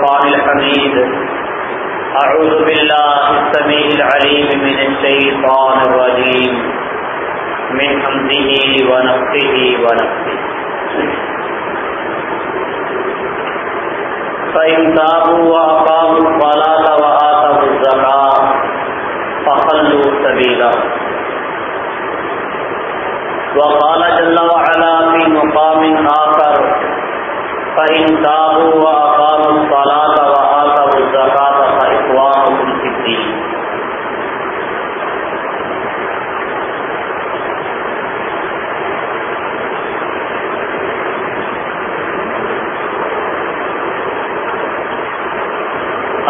الفرقان الحميد. أعوذ بالله السميع العليم من الشيطان الرجيم. من حمده ونفسه ونفسه فإن تابوا وأقاموا الصلاة وآتوا الزكاة فخلوا سبيلا. وقال جل وعلا في مقام آخر فإن تابوا وأقاموا الصلاة وآتوا الزكاة فإخوانكم في الدين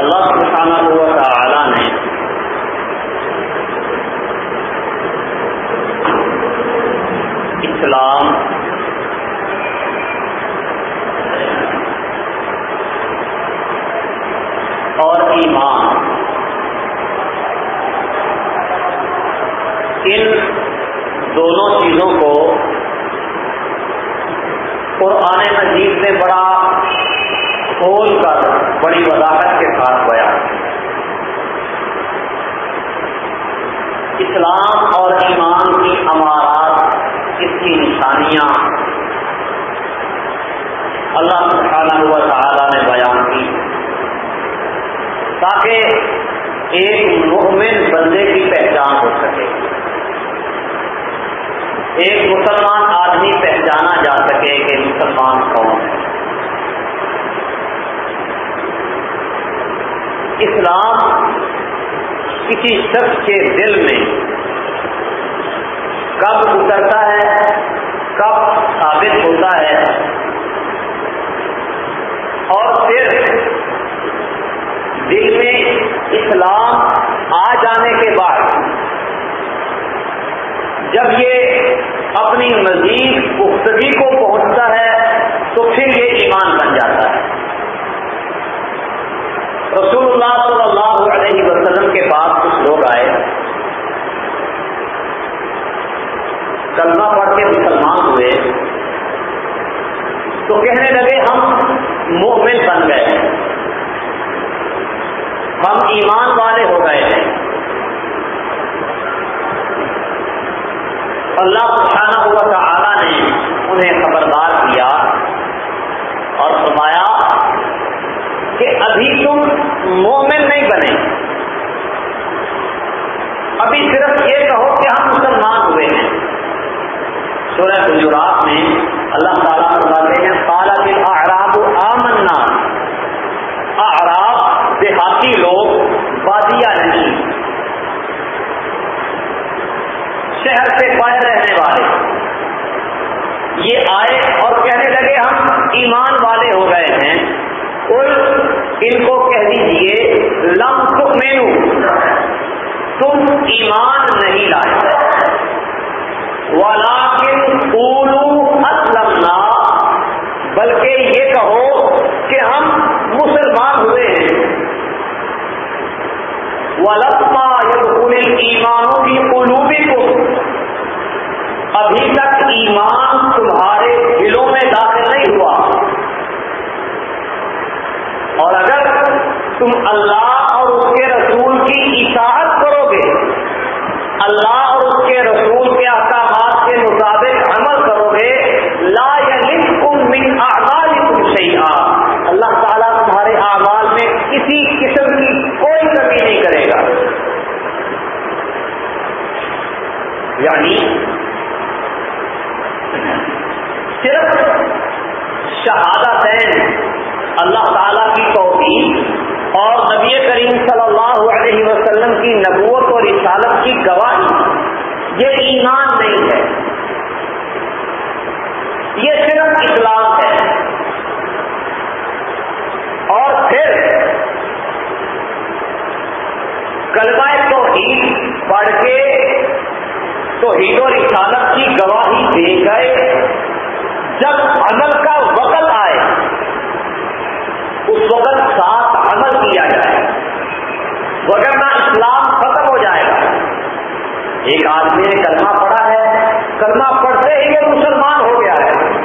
اللہ سبحانہ و تعالی نے اسلام اور ایمان۔ ان دونوں چیزوں کو قرآن مجید نے بڑا کھول کر، بڑی وضاحت کے ساتھ بیان اسلام اور ایمان کی امارات، اس کی نشانیاں۔ اللہ سبحانہ ہوا تعالیٰ نے بیان تاکہ ایک مومن بندے کی پہچان ہو سکے۔ ایک مسلمان آدمی پہچانا جا سکے کہ مسلمان کون ہے۔ اسلام کسی شخص کے دل میں کب اترتا ہے، کب ثابت ہوتا ہے اور پھر دل میں اسلام آ جانے کے بعد جب یہ اپنی مزید پختگی کو پہنچتا ہے، تو پھر یہ ایمان بن جاتا ہے۔ رسول اللہ صلی اللہ علیہ وسلم کے پاس کچھ لوگ آئے۔ کلمہ پڑھ کے مسلمان ہوئے۔ تو کہنے لگے، ہم مومن بن گئے۔ ہم ایمان والے ہو گئے ہیں۔ اللہ سبحانہ ہوا تعالی نے انہیں خبردار کیا اور فرمایا کہ ابھی تم مومن نہیں بنے۔ ابھی صرف یہ کہو کہ ہم مسلمان ہوئے ہیں۔ سورہ گجرات میں اللہ تعالیٰ فرماتے ہیں کالا کے اعراب آمنا اعراب دیہاتی لوگ بادیا نہیں شہر سے باہر رہنے والے یہ آئے اور کہنے لگے ہم ایمان والے ہو گئے ہیں ان کو کہہ دیجیے لم تک مینو تم ایمان نہیں لائے۔ والا اولو بلکہ یہ کہو کہ ہم مسلمان ہوئے ہیں۔ ولما یدخل ایمانوں کی قلوبی کو ابھی تک ایمان تمہارے دلوں میں داخل نہیں ہوا۔ اور اگر تم اللہ اور اس کے رسول کی اطاعت کرو گے، اللہ اور اس کے رسول کے احکامات کے مطابق عمل کرو گے، لا یلکم من اعمالکم شیئا۔ اللہ تعالیٰ تمہارے اعمال میں کسی قسم کی کوئی کمی نہیں کرے گا۔ یعنی صرف شہادتین اللہ تعالیٰ کی توفیق اور نبی کریم صلی اللہ علیہ وسلم کی نبوت اور رسالت کی گواہی، یہ ایمان نہیں ہے۔ یہ صرف اسلام ہے۔ اور پھر کلمہ توحید پڑھ کے توحید و رسالت کی گواہی دے گئے۔ جب عمل کا وقت آئے، اس وقت ساتھ عمل کیا جائے۔ وغیرہ اسلام ختم ہو جائے گا۔ ایک آدمی نے کلمہ پڑا ہے، کلمہ پڑھتے ہی یہ مسلمان ہو گیا ہے۔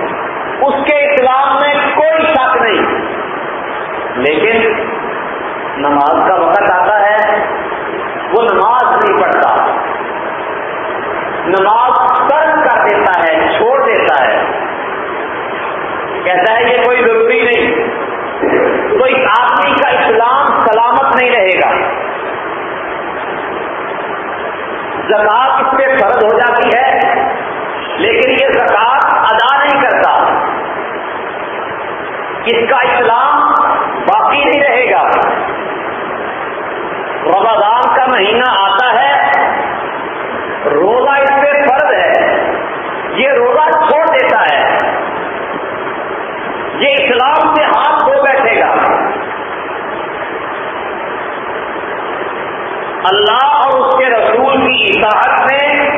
اس کے اسلام میں کوئی شک نہیں۔ لیکن نماز کا وقت آتا ہے، وہ نماز نہیں پڑھتا۔ نماز ترک کر دیتا ہے۔ کہتا ہے یہ کوئی ضروری نہیں۔ تو اس آدمی کا اسلام سلامت نہیں رہے گا۔ زکات اس پہ فرض ہو جاتی ہے، لیکن یہ زکات ادا نہیں کرتا۔ اس کا اسلام باقی نہیں رہے گا۔ رمضان کا مہینہ آ اسلام سے ہاتھ دھو بیٹھے گا۔ اللہ اور اس کے رسول کی اطاعت میں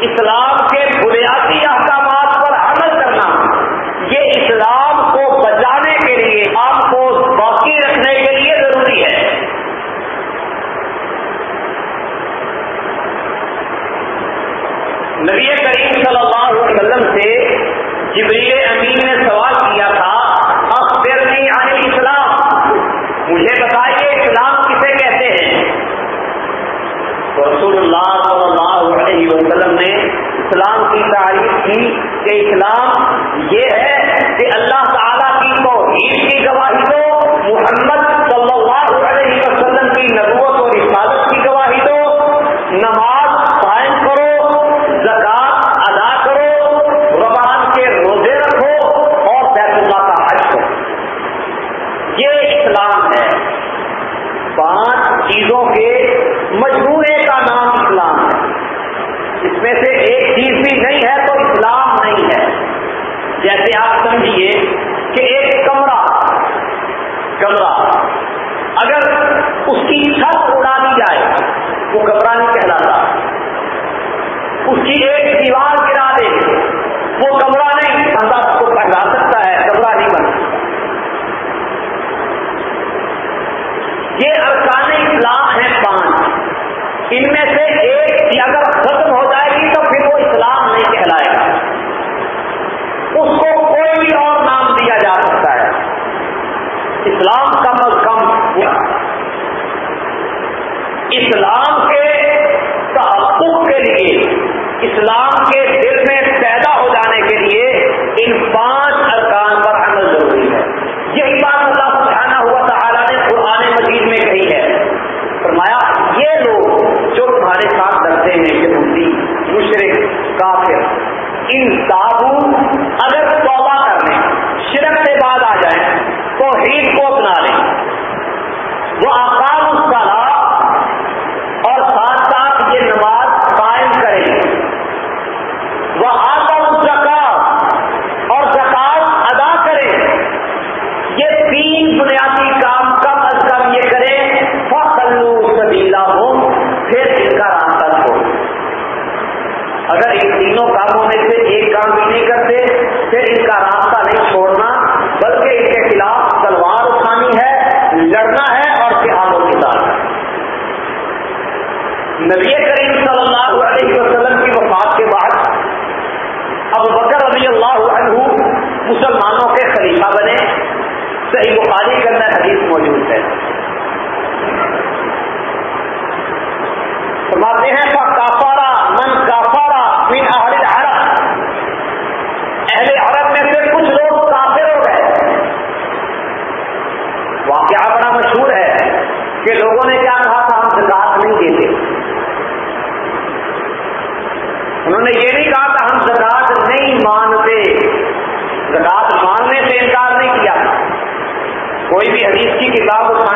اسلام کے بنیادی احکامات پر عمل کرنا، یہ اسلام کو بچانے کے لیے آپ کو باقی رکھنے کے لیے ضروری ہے۔ نبی کریم صلی اللہ علیہ وسلم سے جبریل امین نے سوال علیہ وسلم نے اسلام کی تعریف کی کہ اسلام یہ ہے کہ اللہ تعالیٰ کی توحید کی گواہی دو محمد صلی اللہ علیہ وسلم کی نبوت اور رسالت کی گواہی دو نماز ان میں سے ایک اگر ختم ہو جائے گی تو پھر وہ اسلام نہیں کہلائے گا۔ اس کو کوئی بھی اور نام دیا جا سکتا ہے۔ اسلام کم از کم اسلام کے تعلق کے لیے، اسلام کے دل میں پیدا ہو جانے کے لیے ان پانچ صحیح بخاری کے اندر حدیث موجود ہے۔ کتاب اٹھا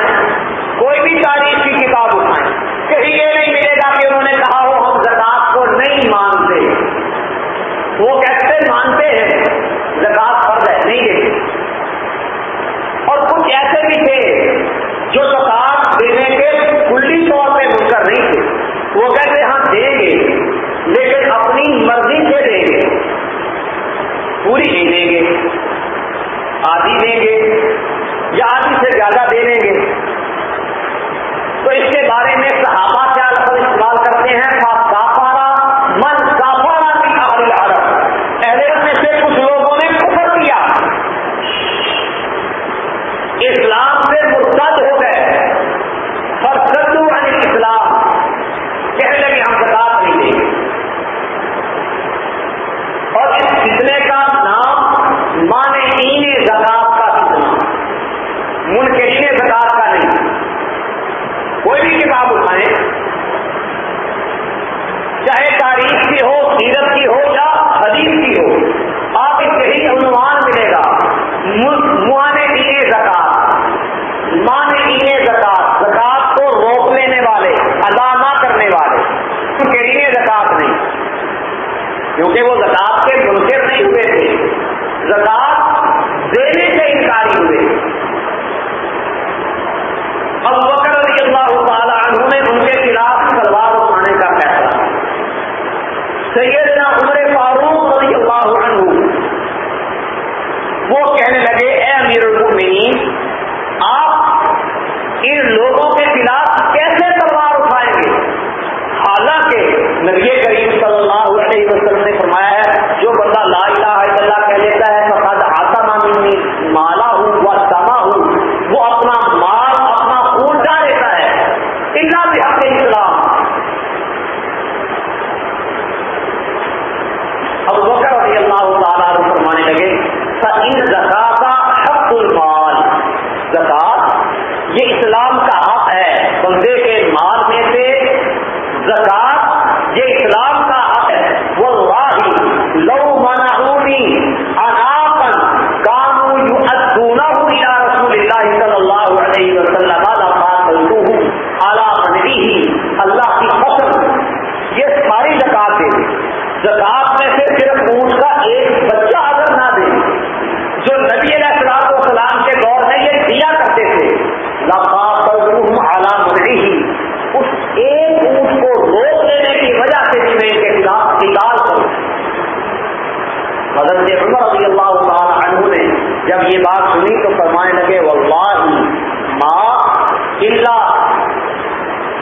اللہ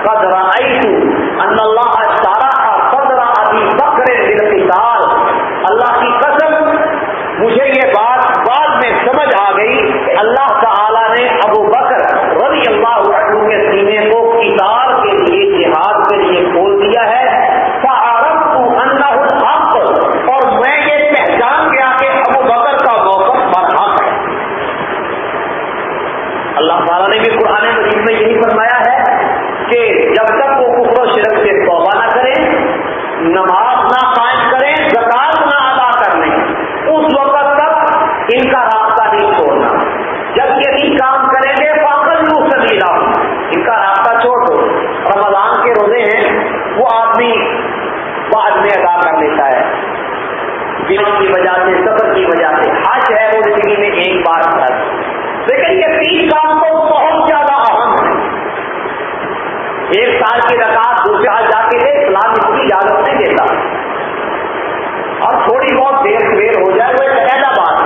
قد رأيت أن الله ایک سال کی رکعت، دوسرے ہاتھ جاتی ہے اسلام اس کی اجازت نہیں دیتا۔ اور تھوڑی بہت دیر سویر ہو جائے، وہ پہلا بات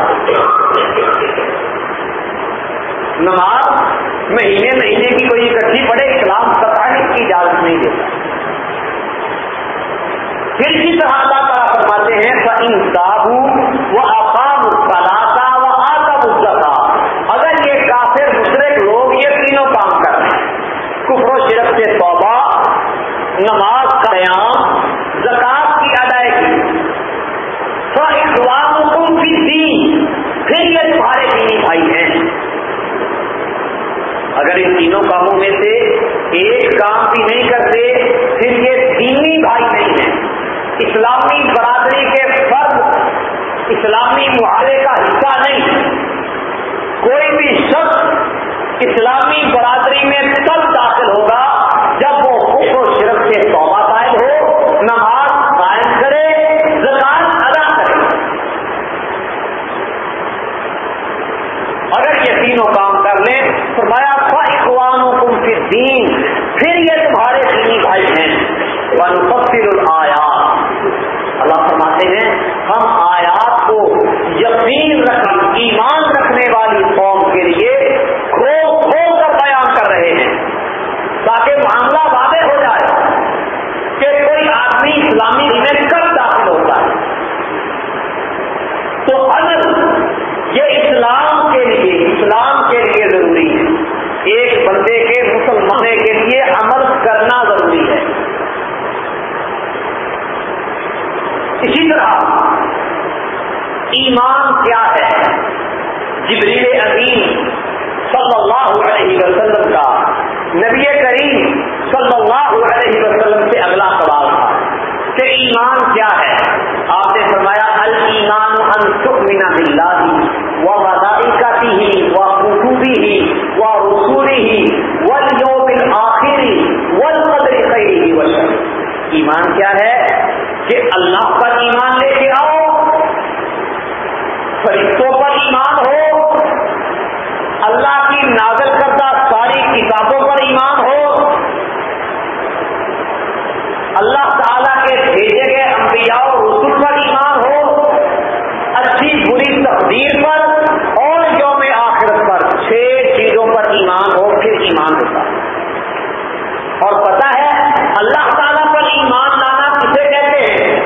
نماز مہینے مہینے کی کوئی اکٹھی پڑے اسلام سطح اس کی اجازت نہیں دیتا۔ پھر اسی طرح اللہ تعالیٰ فرماتے ہیں انصاب وہ آفام الصلاح نماز کا قیام زکات کی ادائیگی حکم کی دین، پھر یہ تمہارے دینی بھائی ہیں۔ اگر ان تینوں کاموں میں سے ایک کام بھی نہیں کرتے، پھر یہ دینی بھائی نہیں ہیں۔ اسلامی برادری کے فرد، اسلامی محاورے کا حصہ نہیں۔ کوئی بھی شخص اسلامی برادری میں تب داخل ہوگا ایمان کیا ہے؟ آپ نے فرمایا المان ان تؤمن باللہ و ملائکتہ و ہی و رسولہ والیوم الاخر والقدر خیرہ و شرہ۔ ایمان کیا ہے؟ کہ اللہ پر ایمان لے کے آؤ فرشتوں پر ایمان ہو اللہ کی نازل کردہ ساری کتابوں پر ایمان ہو اللہ تعالیٰ کے بھیجے گئے انبیاء و رسول پر ایمان ہو اچھی بری تقدیر پر اور یوم آخرت پر چھ چیزوں پر ایمان ہو، پھر ایمان ہوتا ہے اور پتا ہے، اللہ تعالیٰ پر ایمان لانا کسے کہتے ہیں؟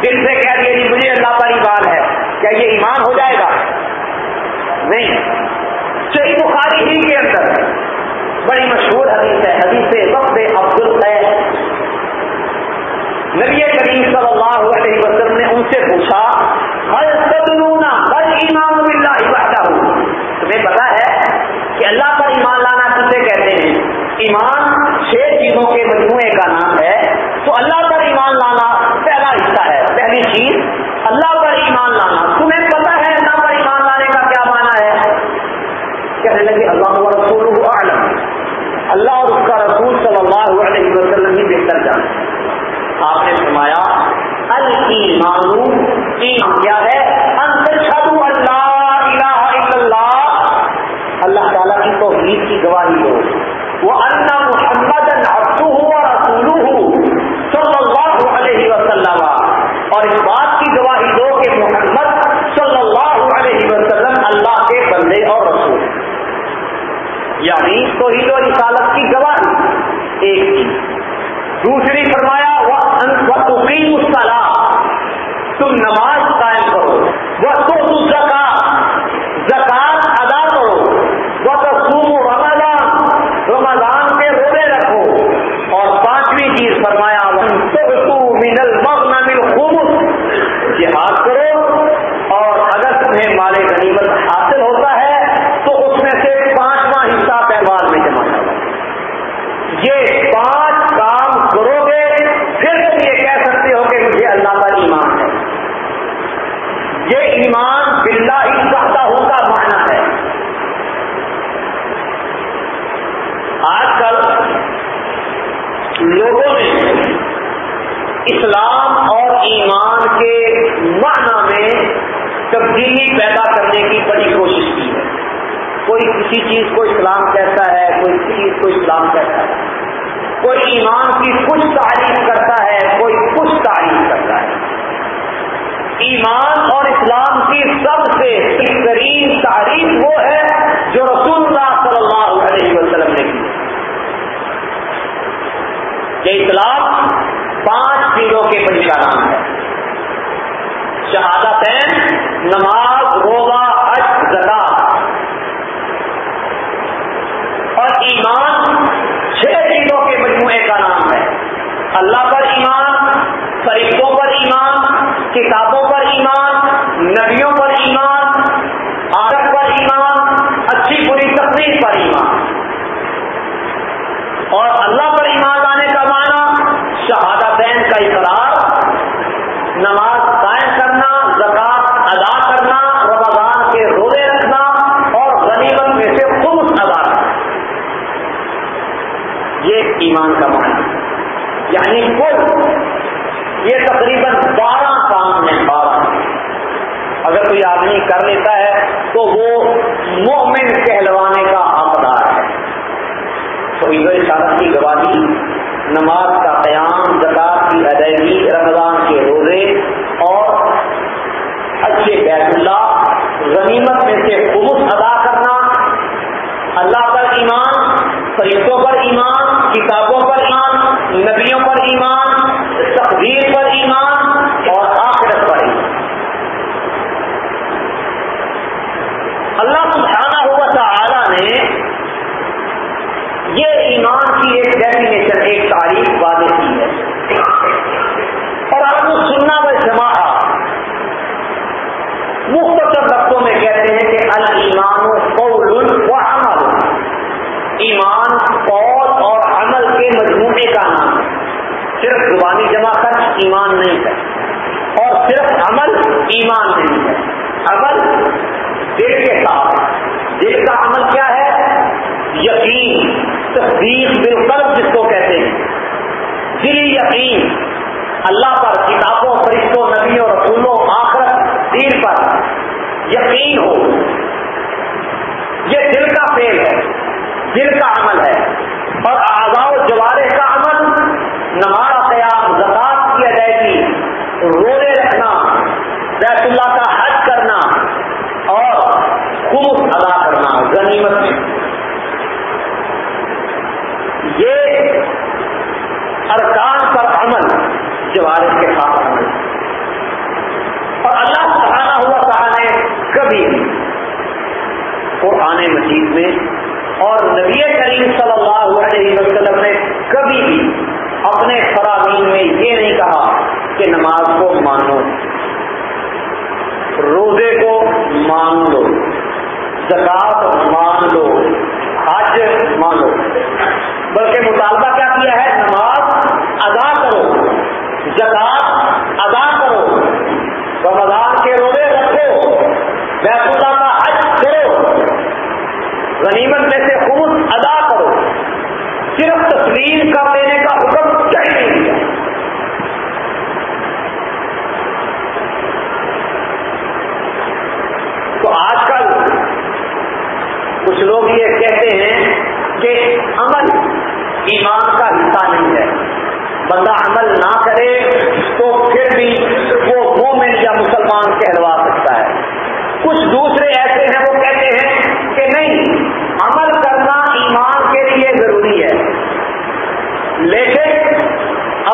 جن سے کہہ دیا جی یعنی مجھے اللہ پر ایمان ہے۔ کیا یہ ایمان ہو جائے گا؟ نہیں۔ صحیح بخاری ہی کے اندر بڑی مشہور حدیث ہے۔ حدیث وقت عبد الخیر نبی کریم صلی اللہ علیہ وسلم نے ان سے پوچھا ہر تدلونا بل ایمان باللہ وحدہ تمہیں پتا ہے کہ اللہ پر ایمان لانا کسے کہتے ہیں؟ ایمان چھ چیزوں کے مجموعے کا نام ہے۔ تو اللہ پر ایمان لانا پہلا حصہ ہے، پہلی چیز، اللہ پر ایمان لانا۔ تمہیں پتا ہے اللہ پر ایمان لانے کا کیا مانا ہے؟ کہنے لگے، اللہ رسول عالم اللہ اور اس کا رسول صلی اللہ علیہ وسلم ہی بہتر جانا آپ نے فرمایا المان کیا ہے اللہ الہ الا اللہ اللہ تعالیٰ کی توحید کی گواہی ہو وہ اللہ محمد رسول صلی اللہ علیہ وسلم اور اس بات کی گواہی دو کہ محمد صلی اللہ علیہ وسلم اللہ کے بندے اور رسول یعنی توحید و رسالت کی گواہی ایک چیز دوسری فرمایا تم نماز قائم کرو وہ تو زکات زکات ادا کرو وہ تو رمضان رمضان کے روزے رکھو اور پانچویں چیز فرمایا منل مغن مل خوب جہاد کرو اور اگر تمہیں مال غنیمت حاصل ہوتا ہے تو اس میں سے پانچواں حصہ تہوار میں جمع کرو یہ پانچ کام کرو گے پھر تم یہ کہہ سکتے ہو کہ مجھے اللہ پر ایمان ہے یہ ایمان بلا ہی وحدہ کا معنی ہے آج کل لوگوں نے اسلام اور ایمان کے معنی میں تبدیلی پیدا کرنے کی بڑی کوشش کی ہے۔ کوئی کسی چیز کو اسلام کہتا ہے، کوئی کسی چیز کو اسلام کہتا ہے۔ کوئی ایمان کی کچھ تعریف کرتا ہے، کوئی کچھ تعریف کرتا ہے۔ ایمان اور اسلام کی سب سے بہترین تعریف وہ ہے جو رسول اللہ صلی اللہ علیہ وسلم نے کی۔ یہ اسلام پانچ پیروں کے پنچا نام ہے۔ شہادتین نماز روزہ حج زدا اور ایمان چھ چیزوں کے مجموعے کا نام ہے اللہ پر ایمان فرشتوں پر ایمان کتابوں پر ایمان نبیوں پر ایمان آرت پر ایمان اچھی بری تقریب پر ایمان اور اللہ پر ایمان لانے کا معنی شہادتین کا اقرار نماز قائم کرنا زکات ادا کرنا رمضان کے روزے رکھنا اور غنیمت میں سے خود ادا کرنا یہ ایمان کا معنی یعنی کل یہ تقریباً بارہ کام ہیں بارہ اگر کوئی آدمی کر لیتا ہے تو وہ مومن کہلوانے کا حقدار ہے۔ تو عید شادت کی گواہی، نماز کا قیام، زکات کی ادائیگی، رمضان کے روزے اور اچھے بیت اللہ، غنیمت میں سے خبص ادا کرنا، اللہ پر ایمان، فرشتوں پر ایمان، کتابوں پر ایمان، نبیوں پر ایمان، تقدیر پر ایمان اور آخرت اللہ سبحانہ ہوا تعالی نے یہ ایمان کی ایک ڈیفینیشن ایک تاریخ واضح کی ہے۔ اور آپ کو سننا و جمع مختصر لفظوں میں کہتے ہیں کہ المان قول و عمل۔ ایمان قول اور عمل کے مجموعے کا نام ہے۔ صرف زبانی جمع کر ایمان نہیں ہے۔ اور صرف عمل ایمان نہیں ہے۔ عمل تصدیق بالقلب جس کو کہتے ہیں۔ دلی یقین، اللہ پر کتابوں، فرشتوں، نبیوں، رسولوں، آخرت، دین پر یقین ہو۔ یہ دل کا فیل ہے، دل کا عمل ہے۔ اور آزاد جوارے کا عمل نمارا قیام زکات کی ادائیگی روزے رکھنا بیت اللہ کا حج کرنا اور خوب ادا کرنا غنیمت میں یہ ارکان پر عمل جوارے کے ساتھ عمل اور اللہ سہانا ہوا کہا نے کبھی قرآن مجید میں اور نبی کریم صلی اللہ علیہ وسلم نے کبھی بھی اپنے فرامین میں یہ نہیں کہا کہ نماز کو مانو۔ روزے کو مان لو۔ زکات مان لو۔ حج مان لو۔ بلکہ مطالبہ کیا کیا ہے؟ نماز ادا کرو۔ زکات ادا کرو۔ رمضان کے روزے رکھو۔ بیت اللہ غنیمت میں سے خود ادا کرو۔ صرف تسلیم کر لینے کا حکم کہیں نہیں دیا تو آج کل کچھ لوگ یہ کہتے ہیں کہ عمل ایمان کا حصہ نہیں ہے۔ بندہ عمل نہ کرے تو پھر بھی وہ مومن یا مسلمان کہلوا سکتا ہے۔ کچھ دوسرے ایسے ہیں وہ کہتے ہیں کہ نہیں عمل کرنا ایمان کے لیے ضروری ہے لیکن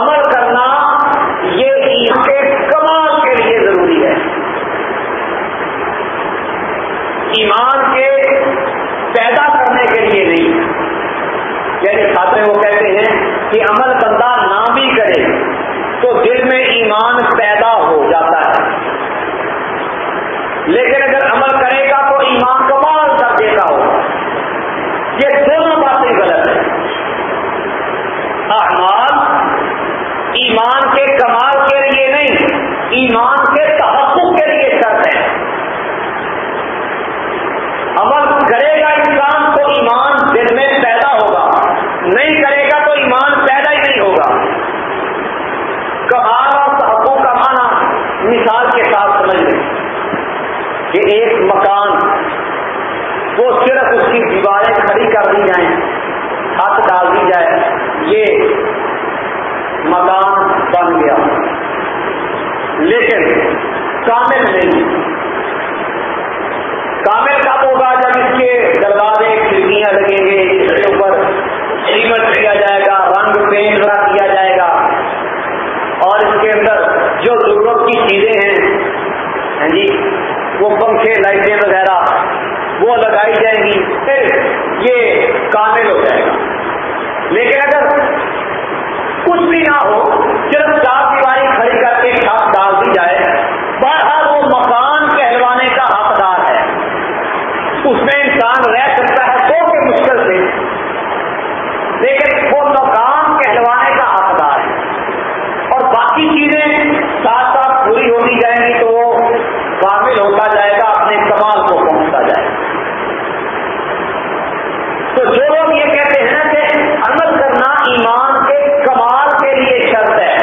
عمل کرنا یہ ایمان کے کمال کے لیے ضروری ہے ایمان کے کرنے کے لیے نہیں۔ یعنی چھاتے وہ کہتے ہیں کہ عمل بندہ نہ بھی کرے تو دل میں ایمان پیدا ہو جاتا ہے۔ لیکن اگر عمل کرے گا تو ایمان کمال کر دیتا ہو۔ یہ دونوں باتیں غلط ہیں۔ اعمال ایمان کے کمال کے لیے نہیں، ایمان کے تحفظ کے لیے شرط ہے عمل کرے گا انسان تو ایمان دل میں پیدا ہوگا، نہیں کرے گا تو ایمان پیدا ہی نہیں ہوگا۔ کمال اور تحفظ کا معنی مثال کے ساتھ سمجھ لیں۔ کہ ایک مکان، وہ صرف اس کی دیواریں کھڑی کر دی جائیں، ہاتھ ڈال دی جائے، یہ مکان بن گیا۔ لیکن کامل نہیں کامل کب ہوگا جب اس کے دروازے کھڑکیاں لگیں گے اس کے اوپر سیمنٹ کیا جائے گا رنگ پینٹ کیا جائے گا اور اس کے اندر جو ضرورت کی چیزیں ہیں جی وہ پنکھے لائٹیں وغیرہ وہ لگائی جائیں گی پھر یہ کامل ہو جائے گا لیکن اگر کچھ بھی نہ ہو صرف چار دیواری کھڑی کر کے چھت ڈال دی جائے بہرحال وہ مکان کہلوانے کا حقدار ہے اس میں انسان رہ سکتا ہے تو کہ مشکل سے لیکن وہ مکان کہلوانے کا حقدار ہے اور باقی چیزیں ساتھ ساتھ پوری ہوتی جائیں گی تو وہ کامل ہوتا جائے گا اپنے کمال کو پہنچتا جائے گا تو جو لوگ یہ کہتے ہیں نا کہ عمل کرنا ایمان کے کمال کے لیے شرط ہے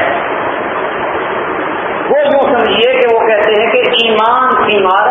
وہ یوں سمجھیے کہ وہ کہتے ہیں کہ ایمان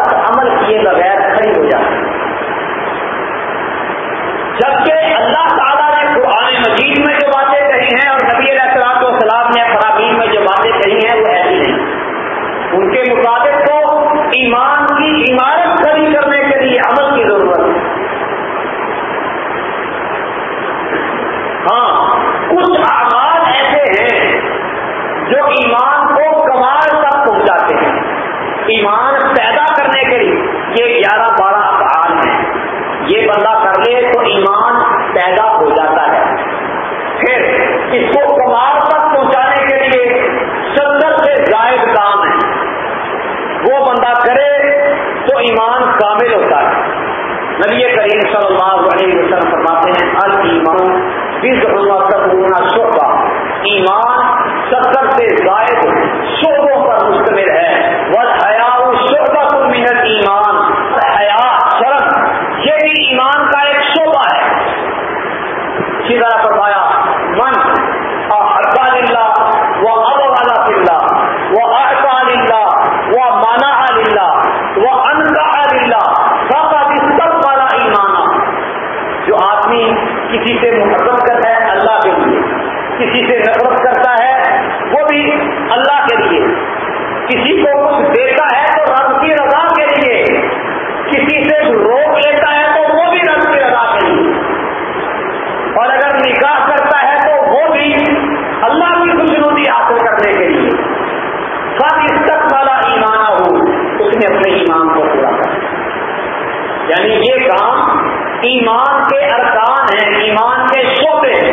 ایمان کے ارکان ہیں، ایمان کے شعبے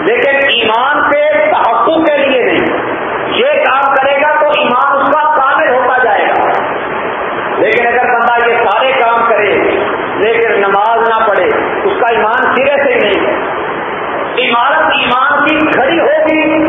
لیکن ایمان کے تحفظ کے لیے نہیں۔ یہ کام کرے گا تو ایمان اس کا کامل ہوتا جائے گا۔ لیکن اگر بندہ یہ سارے کام کرے، لیکن نماز نہ پڑھے، اس کا ایمان سرے سے نہیں۔ ہے عمارت ایمان کی کھڑی ہوگی۔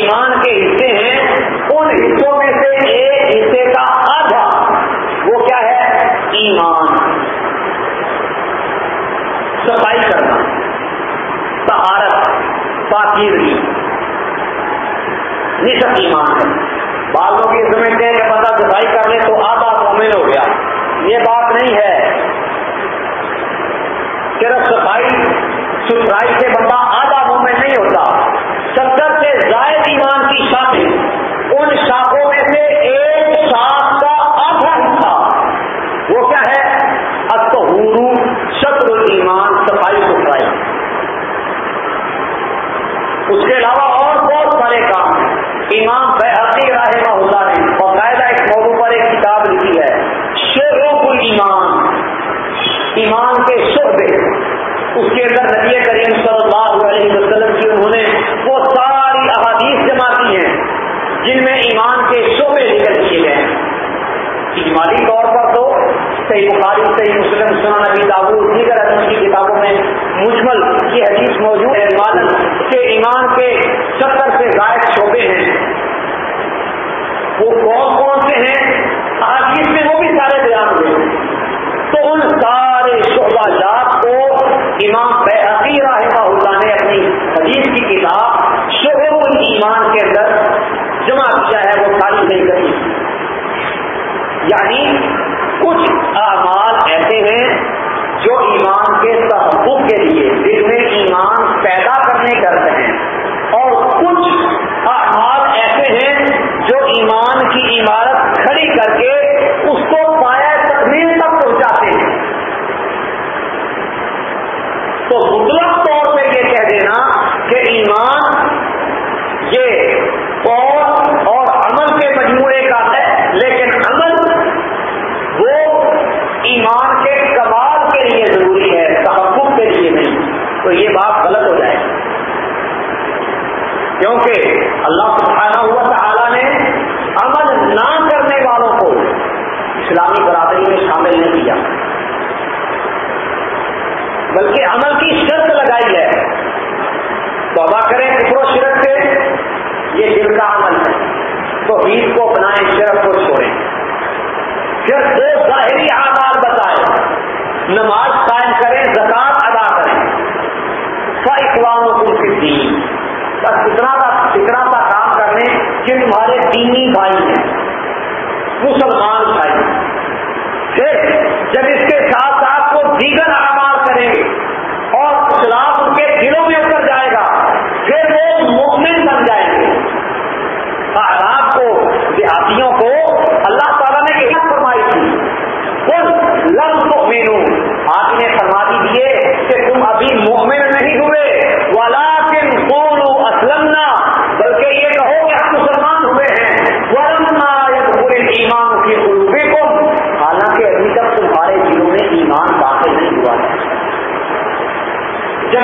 ایمان کے حصے ہیں، ان حصوں میں سے ایک حصے کا آدھا، وہ کیا ہے؟ ایمان۔ صفائی کرنا تہارت پاکیزگی۔ نصف ایمان۔ ہے بعض لوگ یہ سمجھتے ہیں کہ بندہ صفائی کر لے تو آدھا مومن ہو گیا۔ یہ بات نہیں ہے۔ صرف صفائی ستھرائی سے بندہ آدھا نہیں کری یعنی کچھ اعمال ایسے ہیں جو ایمان کے تحفظ کے لیے جس میں ایمان پیدا کرنے کرتے ہیں اور کچھ اعمال ایسے ہیں جو ایمان کی عمارت کھڑی کر کے کا عمل ہے۔ توحید کو اپنائیں، شرف کو چھوڑیں۔ پھر دو ظاہری آباد بتائیں۔ نماز قائم کریں زکات ادا کریں۔ اقوام کی دین بس اتنا کا اتنا کا کام کر لیں کہ تمہارے دینی بھائی ہیں۔ مسلمان بھائی پھر جب اس کے ساتھ ساتھ وہ دیگر آباد کریں گے اور اسلام ان کے دلوں میں اتر جائے گا، پھر وہ مومن بن جائیں گے۔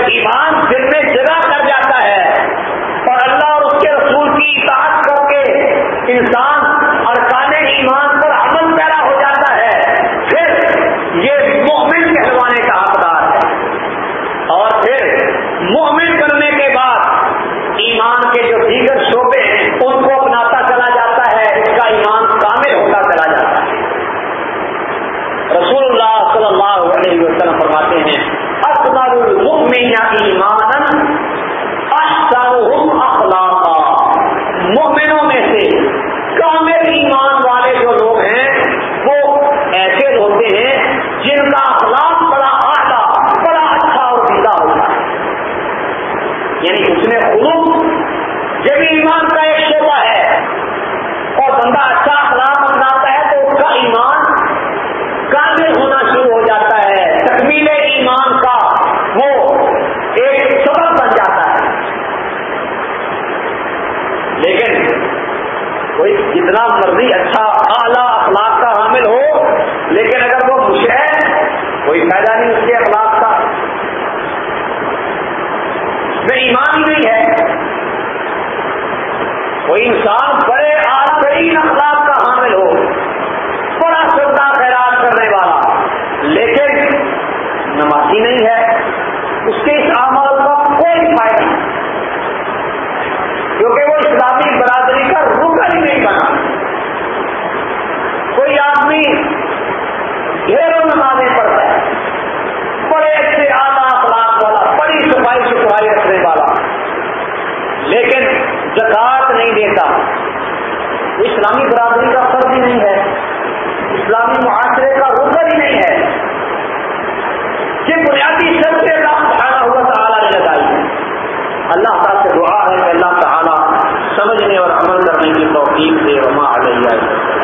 جب ایمان دل میں جگہ کر جاتا ہے اور اللہ اور اس کے رسول کی اطاعت کر کے انسان ایمان بھی ہے۔ وہ انسان بڑے آج ترین اخلاق کا حامل ہو۔ بڑا سودا خیرات کرنے والا۔ لیکن نمازی نہیں ہے۔ اس کے اس اسلامی برادری کا فرض ہی نہیں ہے۔ اسلامی معاشرے کا رکن ہی نہیں ہے۔ یہ بنیادی شرط شرطیں اللہ کھانا ہوا تعالیٰ نے لگائی ہے۔ اللہ تعالیٰ سے دعا ہے کہ اللہ تعالیٰ سمجھنے اور عمل کرنے کی توفیق دے۔ وما علیہ۔